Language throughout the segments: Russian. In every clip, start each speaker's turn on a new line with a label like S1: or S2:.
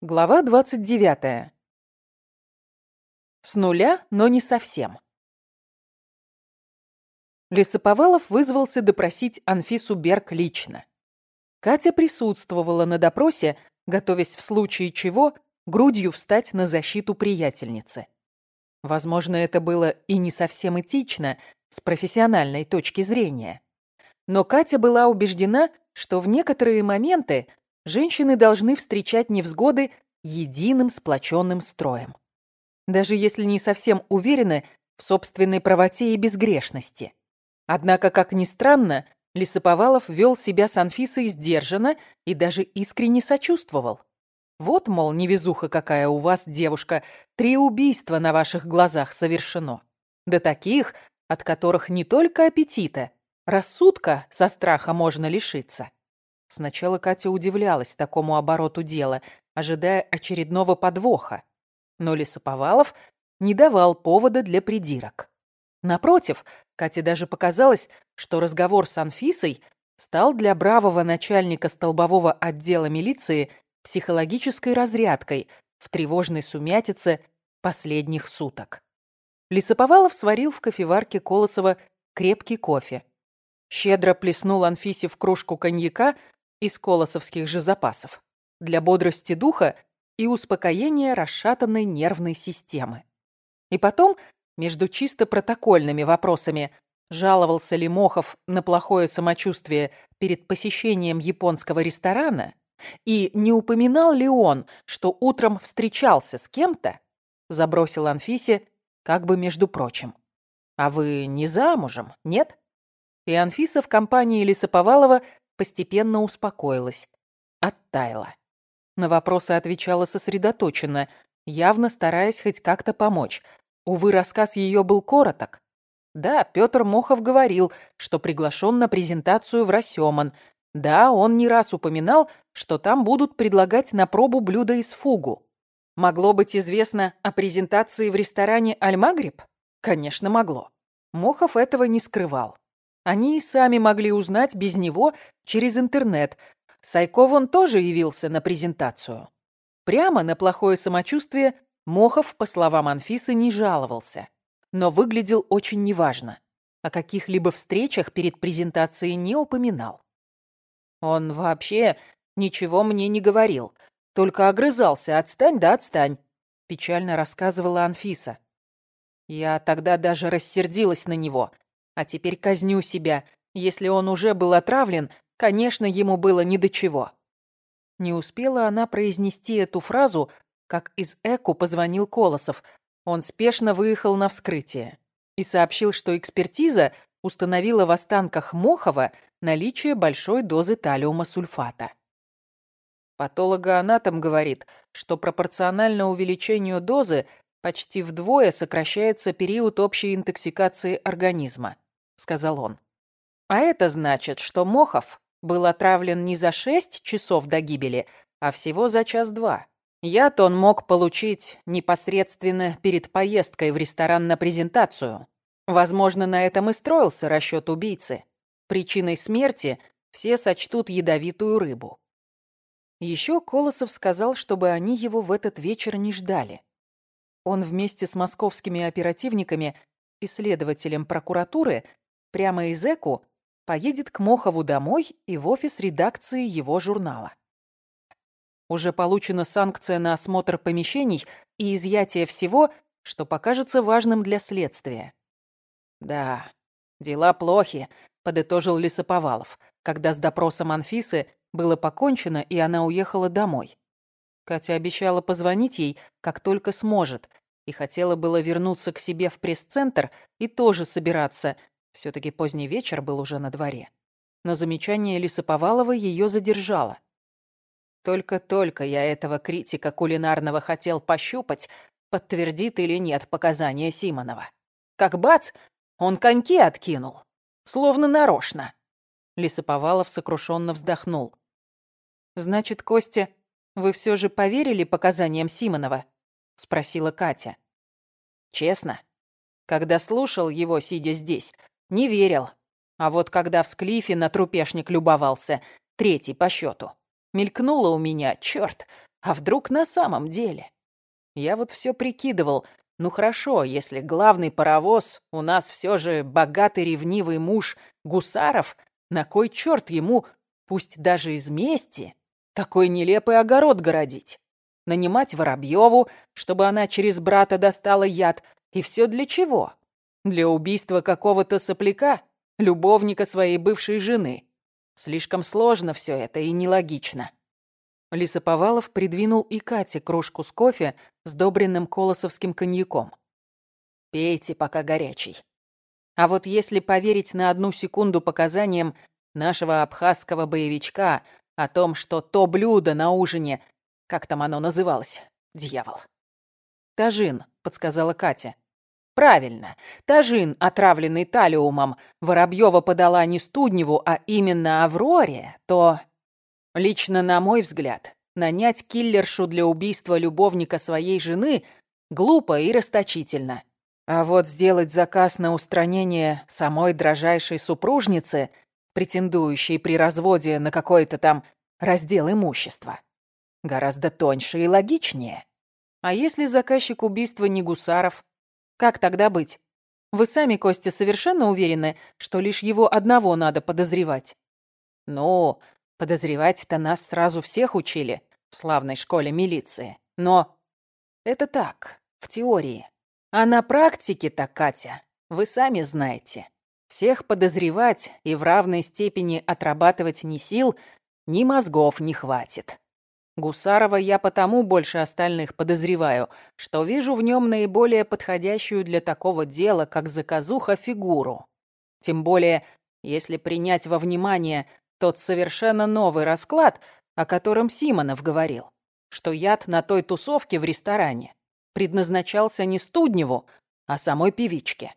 S1: Глава 29. С нуля, но не совсем. Лесоповалов вызвался допросить Анфису Берг лично. Катя присутствовала на допросе, готовясь в случае чего грудью встать на защиту приятельницы. Возможно, это было и не совсем этично с профессиональной точки зрения. Но Катя была убеждена, что в некоторые моменты женщины должны встречать невзгоды единым сплоченным строем. Даже если не совсем уверены в собственной правоте и безгрешности. Однако, как ни странно, Лисоповалов вел себя с Анфисой сдержанно и даже искренне сочувствовал. Вот, мол, невезуха какая у вас, девушка, три убийства на ваших глазах совершено. Да таких, от которых не только аппетита, рассудка со страха можно лишиться. Сначала Катя удивлялась такому обороту дела, ожидая очередного подвоха. Но Лисоповалов не давал повода для придирок. Напротив, Кате даже показалось, что разговор с Анфисой стал для бравого начальника столбового отдела милиции психологической разрядкой в тревожной сумятице последних суток. Лисоповалов сварил в кофеварке Колосова крепкий кофе. Щедро плеснул Анфисе в кружку коньяка из колосовских же запасов для бодрости духа и успокоения расшатанной нервной системы. И потом, между чисто протокольными вопросами, жаловался ли Мохов на плохое самочувствие перед посещением японского ресторана и не упоминал ли он, что утром встречался с кем-то, забросил Анфисе как бы между прочим. «А вы не замужем, нет?» И Анфиса в компании Лисоповалова постепенно успокоилась, оттаяла. На вопросы отвечала сосредоточенно, явно стараясь хоть как-то помочь. Увы, рассказ ее был короток. Да, Петр Мохов говорил, что приглашен на презентацию в Рассеман. Да, он не раз упоминал, что там будут предлагать на пробу блюда из фугу. Могло быть известно о презентации в ресторане «Альмагриб»? Конечно, могло. Мохов этого не скрывал. Они и сами могли узнать без него через интернет. Сайков он тоже явился на презентацию. Прямо на плохое самочувствие Мохов, по словам Анфисы, не жаловался. Но выглядел очень неважно. О каких-либо встречах перед презентацией не упоминал. Он вообще ничего мне не говорил. Только огрызался «отстань да отстань», — печально рассказывала Анфиса. Я тогда даже рассердилась на него — а теперь казню себя. Если он уже был отравлен, конечно, ему было ни до чего. Не успела она произнести эту фразу, как из ЭКУ позвонил Колосов. Он спешно выехал на вскрытие и сообщил, что экспертиза установила в останках Мохова наличие большой дозы талиума сульфата. Патологоанатом говорит, что пропорционально увеличению дозы почти вдвое сокращается период общей интоксикации организма сказал он. А это значит, что Мохов был отравлен не за шесть часов до гибели, а всего за час-два. Яд он мог получить непосредственно перед поездкой в ресторан на презентацию. Возможно, на этом и строился расчет убийцы. Причиной смерти все сочтут ядовитую рыбу. Еще Колосов сказал, чтобы они его в этот вечер не ждали. Он вместе с московскими оперативниками и следователем прокуратуры прямо из ЭКУ поедет к Мохову домой и в офис редакции его журнала. Уже получена санкция на осмотр помещений и изъятие всего, что покажется важным для следствия. «Да, дела плохи», — подытожил Лисоповалов, когда с допросом Анфисы было покончено, и она уехала домой. Катя обещала позвонить ей, как только сможет, и хотела было вернуться к себе в пресс-центр и тоже собираться, все-таки поздний вечер был уже на дворе. Но замечание Лисоповалова ее задержало. Только-только я этого критика кулинарного хотел пощупать, подтвердит или нет показания Симонова. Как бац, он коньки откинул. Словно нарочно. Лисоповалов сокрушенно вздохнул. «Значит, Костя, вы все же поверили показаниям Симонова?» — спросила Катя. «Честно, когда слушал его, сидя здесь, не верил. А вот когда в склифе на трупешник любовался, третий по счету, мелькнуло у меня, черт, А вдруг на самом деле? Я вот все прикидывал. Ну хорошо, если главный паровоз у нас все же богатый ревнивый муж Гусаров, на кой черт ему, пусть даже из мести, такой нелепый огород городить? Нанимать Воробьеву, чтобы она через брата достала яд, и все для чего? Для убийства какого-то сопляка, любовника своей бывшей жены. Слишком сложно все это и нелогично. Лисоповалов придвинул и Кате кружку с кофе, сдобренным колосовским коньяком. «Пейте, пока горячий. А вот если поверить на одну секунду показаниям нашего абхазского боевичка о том, что то блюдо на ужине, как там оно называлось, дьявол?» «Тажин», — подсказала Катя. «Правильно, тажин, отравленный талиумом, Воробьева подала не Студневу, а именно Авроре, то Лично, на мой взгляд, нанять киллершу для убийства любовника своей жены глупо и расточительно. А вот сделать заказ на устранение самой дрожайшей супружницы, претендующей при разводе на какой-то там раздел имущества, гораздо тоньше и логичнее. А если заказчик убийства не Гусаров, как тогда быть? Вы сами, Костя, совершенно уверены, что лишь его одного надо подозревать? Ну, Подозревать-то нас сразу всех учили в славной школе милиции. Но это так, в теории. А на практике-то, Катя, вы сами знаете. Всех подозревать и в равной степени отрабатывать ни сил, ни мозгов не хватит. Гусарова я потому больше остальных подозреваю, что вижу в нем наиболее подходящую для такого дела, как заказуха, фигуру. Тем более, если принять во внимание тот совершенно новый расклад, о котором Симонов говорил, что яд на той тусовке в ресторане предназначался не Студневу, а самой певичке.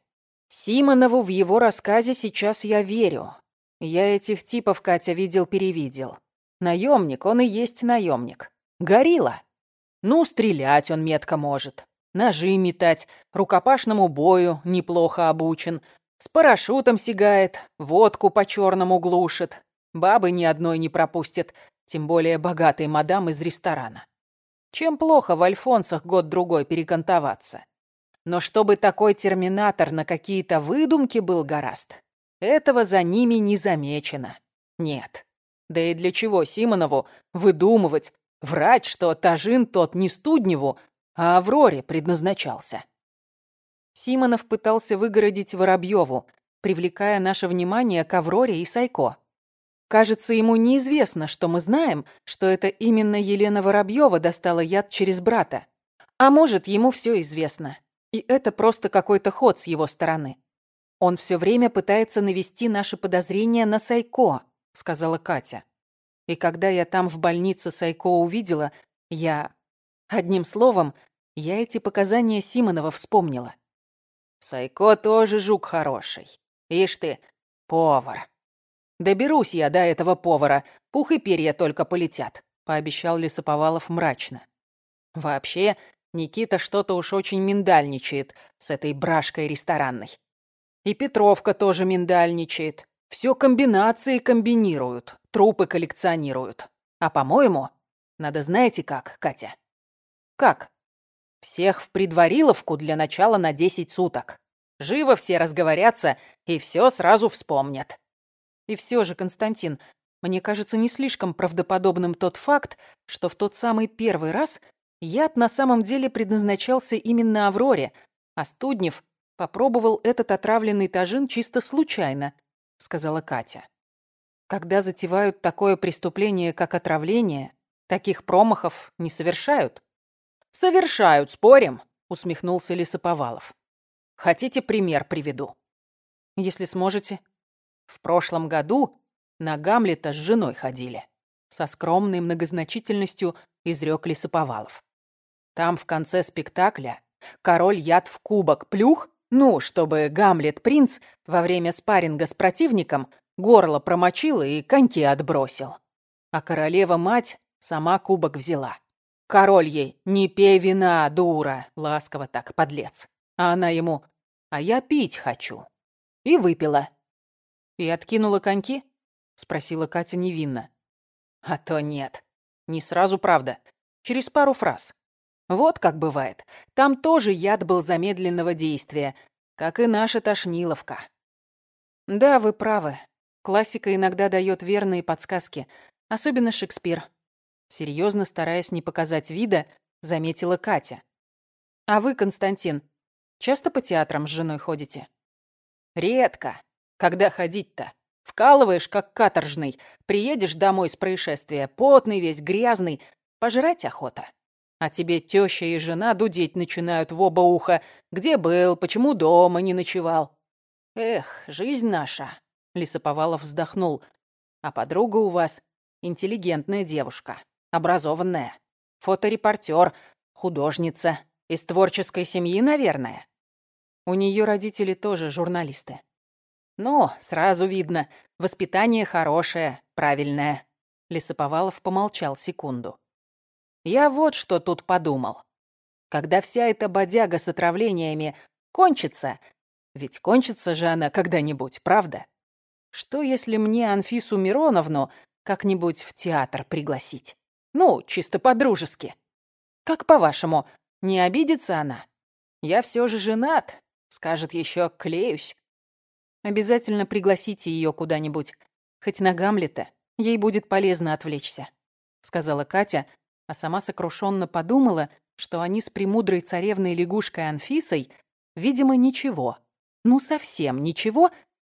S1: Симонову в его рассказе сейчас я верю. Я этих типов, Катя, видел-перевидел. Наемник, он и есть наемник. Горилла. Ну, стрелять он метко может. Ножи метать, рукопашному бою неплохо обучен. С парашютом сигает, водку по-черному глушит. Бабы ни одной не пропустят, тем более богатый мадам из ресторана. Чем плохо в Альфонсах год-другой перекантоваться? Но чтобы такой терминатор на какие-то выдумки был гораст, этого за ними не замечено. Нет. Да и для чего Симонову выдумывать, врать, что Тажин тот не Студневу, а Авроре предназначался? Симонов пытался выгородить Воробьеву, привлекая наше внимание к Авроре и Сайко. Кажется, ему неизвестно, что мы знаем, что это именно Елена Воробьева достала яд через брата. А может, ему все известно. И это просто какой-то ход с его стороны. Он все время пытается навести наши подозрения на Сайко, сказала Катя. И когда я там в больнице Сайко увидела, я... Одним словом, я эти показания Симонова вспомнила. Сайко тоже жук хороший. Ишь ты, повар. «Доберусь я до этого повара, пух и перья только полетят», — пообещал Лисоповалов мрачно. «Вообще, Никита что-то уж очень миндальничает с этой брашкой ресторанной. И Петровка тоже миндальничает. Все комбинации комбинируют, трупы коллекционируют. А по-моему, надо знаете как, Катя? Как? Всех в предвариловку для начала на 10 суток. Живо все разговорятся и все сразу вспомнят. И все же, Константин, мне кажется не слишком правдоподобным тот факт, что в тот самый первый раз яд на самом деле предназначался именно Авроре, а Студнев попробовал этот отравленный тажин чисто случайно, сказала Катя. Когда затевают такое преступление, как отравление, таких промахов не совершают. Совершают, спорим, усмехнулся Лисоповалов. Хотите пример приведу? Если сможете. В прошлом году на Гамлета с женой ходили. Со скромной многозначительностью изрек Лисоповалов. Там в конце спектакля король яд в кубок плюх, ну, чтобы Гамлет-принц во время спарринга с противником горло промочил и коньки отбросил. А королева-мать сама кубок взяла. Король ей «Не пей вина, дура!» Ласково так, подлец. А она ему «А я пить хочу». И выпила. «И откинула коньки?» — спросила Катя невинно. «А то нет. Не сразу, правда. через пару фраз. Вот как бывает. Там тоже яд был замедленного действия, как и наша тошниловка. Да, вы правы. Классика иногда дает верные подсказки, особенно Шекспир. Серьезно стараясь не показать вида, заметила Катя. А вы, Константин, часто по театрам с женой ходите? Редко. Когда ходить-то? Вкалываешь, как каторжный. Приедешь домой с происшествия, потный весь, грязный. Пожрать охота. А тебе теща и жена дудеть начинают в оба уха. Где был, почему дома не ночевал? Эх, жизнь наша. Лисоповалов вздохнул. А подруга у вас интеллигентная девушка, образованная, фоторепортер, художница, из творческой семьи, наверное. У нее родители тоже журналисты. Ну, сразу видно, воспитание хорошее, правильное. Лисоповалов помолчал секунду. Я вот что тут подумал. Когда вся эта бодяга с отравлениями кончится, ведь кончится же она когда-нибудь, правда? Что, если мне Анфису Мироновну как-нибудь в театр пригласить? Ну, чисто по-дружески. Как по-вашему, не обидится она? Я все же женат, скажет еще клеюсь. Обязательно пригласите ее куда-нибудь, хоть на Гамлета, ей будет полезно отвлечься, сказала Катя, а сама сокрушенно подумала, что они с премудрой царевной лягушкой Анфисой, видимо, ничего, ну совсем ничего,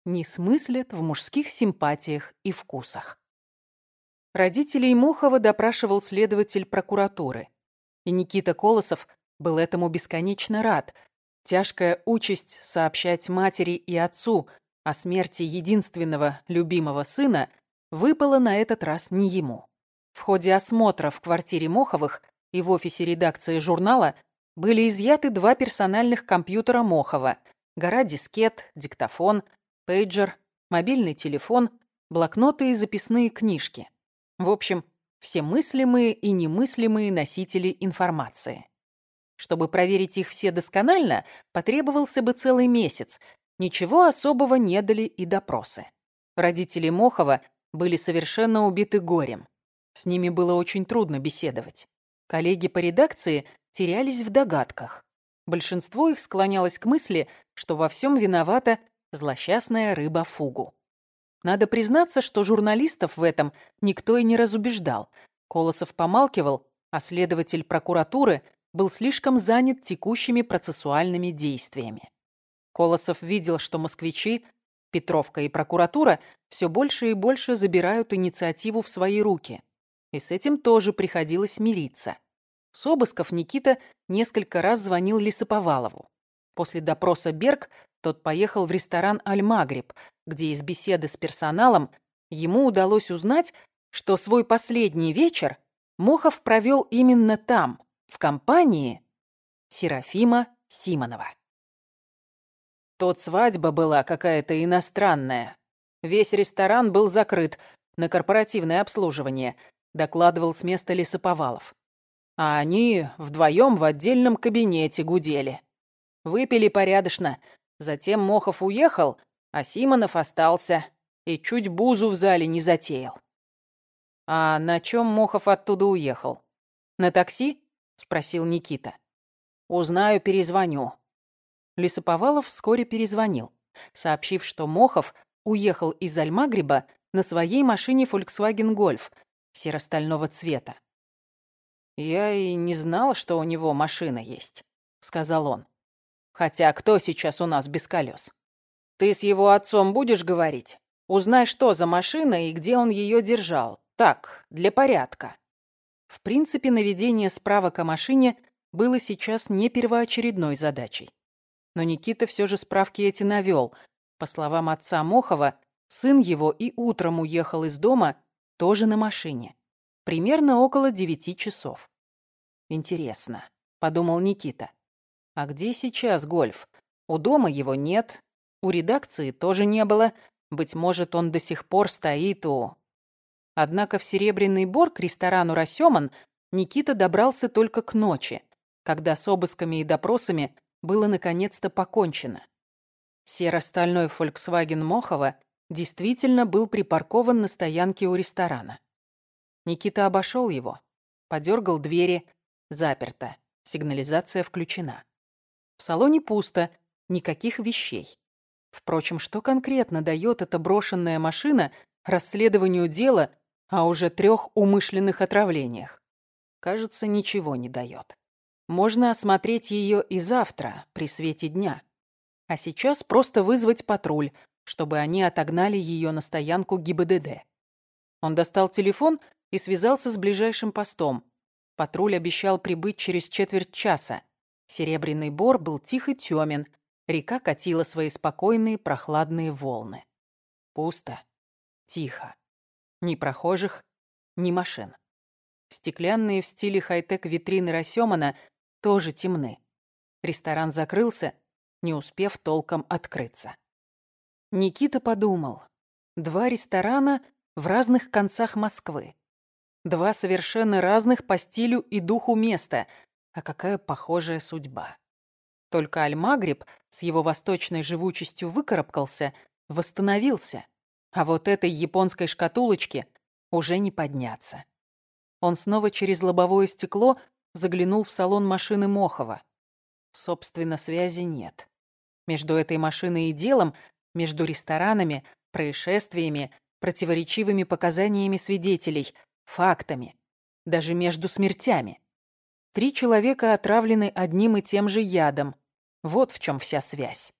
S1: не смыслят в мужских симпатиях и вкусах. Родителей Мухова допрашивал следователь прокуратуры, и Никита Колосов был этому бесконечно рад. Тяжкая участь сообщать матери и отцу о смерти единственного любимого сына выпала на этот раз не ему. В ходе осмотра в квартире Моховых и в офисе редакции журнала были изъяты два персональных компьютера Мохова, гора дискет, диктофон, пейджер, мобильный телефон, блокноты и записные книжки. В общем, все мыслимые и немыслимые носители информации. Чтобы проверить их все досконально, потребовался бы целый месяц. Ничего особого не дали и допросы. Родители Мохова были совершенно убиты горем. С ними было очень трудно беседовать. Коллеги по редакции терялись в догадках. Большинство их склонялось к мысли, что во всем виновата злосчастная рыба Фугу. Надо признаться, что журналистов в этом никто и не разубеждал. Колосов помалкивал, а следователь прокуратуры был слишком занят текущими процессуальными действиями. Колосов видел, что москвичи, Петровка и прокуратура все больше и больше забирают инициативу в свои руки – и с этим тоже приходилось мириться. С обысков Никита несколько раз звонил Лисоповалову. После допроса Берг тот поехал в ресторан «Аль-Магриб», где из беседы с персоналом ему удалось узнать, что свой последний вечер Мохов провел именно там, в компании Серафима Симонова. Тут свадьба была какая-то иностранная. Весь ресторан был закрыт на корпоративное обслуживание, докладывал с места лесоповалов. А они вдвоем в отдельном кабинете гудели. Выпили порядочно. Затем Мохов уехал, а Симонов остался и чуть бузу в зале не затеял. «А на чем Мохов оттуда уехал? На такси?» — спросил Никита. «Узнаю, перезвоню». Лесоповалов вскоре перезвонил, сообщив, что Мохов уехал из Альмагриба на своей машине Volkswagen Golf серо-стального цвета. «Я и не знал, что у него машина есть», — сказал он. «Хотя кто сейчас у нас без колес? Ты с его отцом будешь говорить? Узнай, что за машина и где он ее держал. Так, для порядка». В принципе, наведение справок о машине было сейчас не первоочередной задачей. Но Никита все же справки эти навел. По словам отца Мохова, сын его и утром уехал из дома тоже на машине. Примерно около девяти часов. Интересно, подумал Никита. А где сейчас гольф? У дома его нет, у редакции тоже не было. Быть может, он до сих пор стоит у... Однако в Серебряный Бор к ресторану «Рассёман» Никита добрался только к ночи, когда с обысками и допросами было наконец-то покончено. Серо-стальной Volkswagen Мохова действительно был припаркован на стоянке у ресторана. Никита обошел его. Подергал двери. Заперто. Сигнализация включена. В салоне пусто. Никаких вещей. Впрочем, что конкретно дает эта брошенная машина расследованию дела о уже трех умышленных отравлениях? Кажется, ничего не дает. Можно осмотреть ее и завтра, при свете дня. А сейчас просто вызвать патруль, чтобы они отогнали ее на стоянку ГИБДД. Он достал телефон и связался с ближайшим постом. Патруль обещал прибыть через четверть часа. Серебряный бор был тих и тёмен. Река катила свои спокойные прохладные волны. Пусто. Тихо. Ни прохожих, ни машин. Стеклянные в стиле хай-тек витрины Рассёмана тоже темны. Ресторан закрылся, не успев толком открыться. Никита подумал. Два ресторана в разных концах Москвы. Два совершенно разных по стилю и духу места, а какая похожая судьба. Только Альмагриб с его восточной живучестью выкарабкался, восстановился, а вот этой японской шкатулочке уже не подняться. Он снова через лобовое стекло заглянул в салон машины Мохова. Собственно, связи нет. Между этой машиной и делом, между ресторанами, происшествиями, противоречивыми показаниями свидетелей, фактами, даже между смертями. Три человека отравлены одним и тем же ядом. Вот в чем вся связь.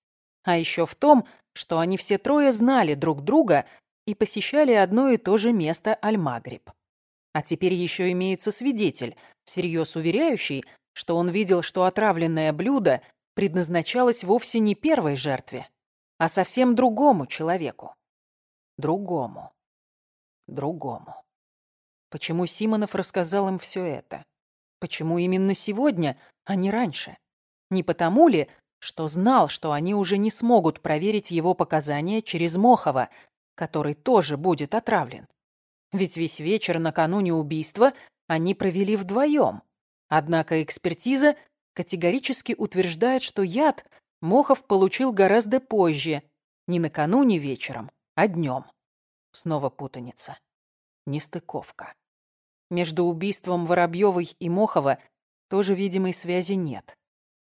S1: А еще в том, что они все трое знали друг друга и посещали одно и то же место Альмагриб. А теперь еще имеется свидетель, всерьез уверяющий, что он видел, что отравленное блюдо предназначалось вовсе не первой жертве, а совсем другому человеку. Другому. Другому. Почему Симонов рассказал им все это? Почему именно сегодня, а не раньше? Не потому ли, что знал, что они уже не смогут проверить его показания через Мохова, который тоже будет отравлен? Ведь весь вечер накануне убийства они провели вдвоем. Однако экспертиза категорически утверждает, что яд Мохов получил гораздо позже, не накануне вечером, а днем. Снова путаница. Нестыковка. Между убийством Воробьевой и Мохова тоже видимой связи нет.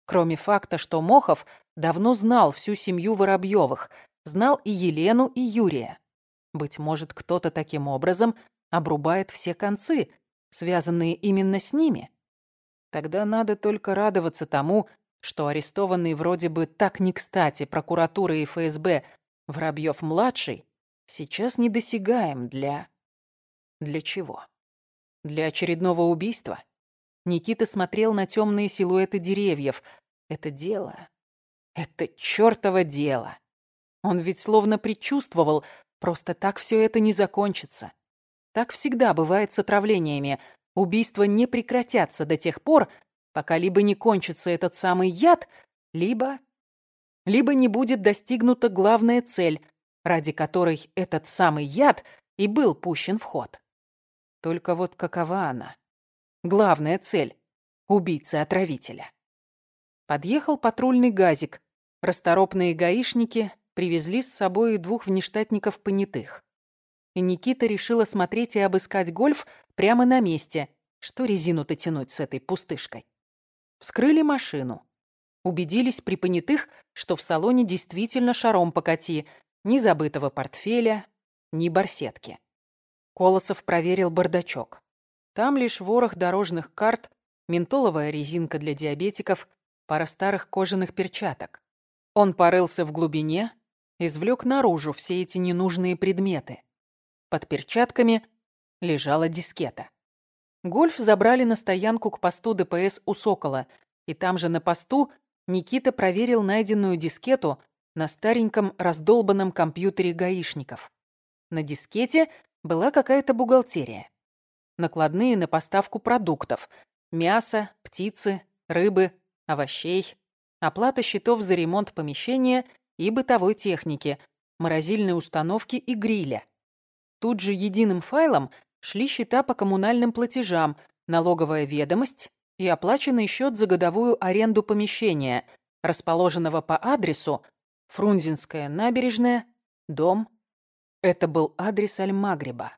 S1: Кроме факта, что Мохов давно знал всю семью Воробьевых, знал и Елену, и Юрия. Быть может, кто-то таким образом обрубает все концы, связанные именно с ними. Тогда надо только радоваться тому, что арестованный вроде бы так не кстати прокуратура и ФСБ Воробьев-младший сейчас недосягаем для... Для чего? Для очередного убийства? Никита смотрел на темные силуэты деревьев. Это дело... Это чёртово дело. Он ведь словно предчувствовал, Просто так все это не закончится. Так всегда бывает с отравлениями. Убийства не прекратятся до тех пор, пока либо не кончится этот самый яд, либо... Либо не будет достигнута главная цель, ради которой этот самый яд и был пущен в ход. Только вот какова она? Главная цель — убийцы-отравителя. Подъехал патрульный газик. Расторопные гаишники привезли с собой двух внештатников понятых. И Никита решил осмотреть и обыскать гольф прямо на месте. Что резину-то тянуть с этой пустышкой? Вскрыли машину. Убедились при понятых, что в салоне действительно шаром покати, ни забытого портфеля, ни барсетки. Колосов проверил бардачок. Там лишь ворох дорожных карт, ментоловая резинка для диабетиков, пара старых кожаных перчаток. Он порылся в глубине, извлек наружу все эти ненужные предметы. Под перчатками лежала дискета. Гольф забрали на стоянку к посту ДПС у Сокола, и там же на посту Никита проверил найденную дискету на стареньком раздолбанном компьютере гаишников. На дискете была какая-то бухгалтерия. Накладные на поставку продуктов. Мяса, птицы, рыбы, овощей. Оплата счетов за ремонт помещения и бытовой техники, морозильной установки и гриля. Тут же единым файлом шли счета по коммунальным платежам, налоговая ведомость и оплаченный счет за годовую аренду помещения, расположенного по адресу Фрунзенская набережная, дом. Это был адрес Аль-Магриба.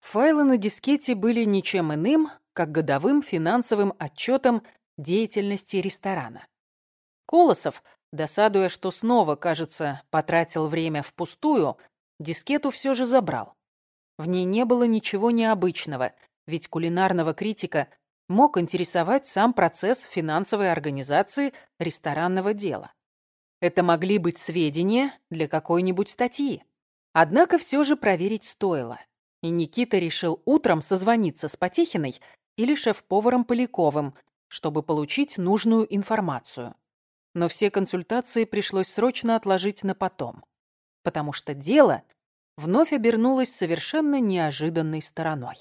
S1: Файлы на дискете были ничем иным, как годовым финансовым отчетом деятельности ресторана. Колосов, досадуя, что снова, кажется, потратил время впустую, дискету все же забрал. В ней не было ничего необычного, ведь кулинарного критика мог интересовать сам процесс финансовой организации ресторанного дела. Это могли быть сведения для какой-нибудь статьи. Однако все же проверить стоило. И Никита решил утром созвониться с Потехиной или шеф-поваром Поляковым, чтобы получить нужную информацию. Но все консультации пришлось срочно отложить на потом, потому что дело вновь обернулось совершенно неожиданной стороной.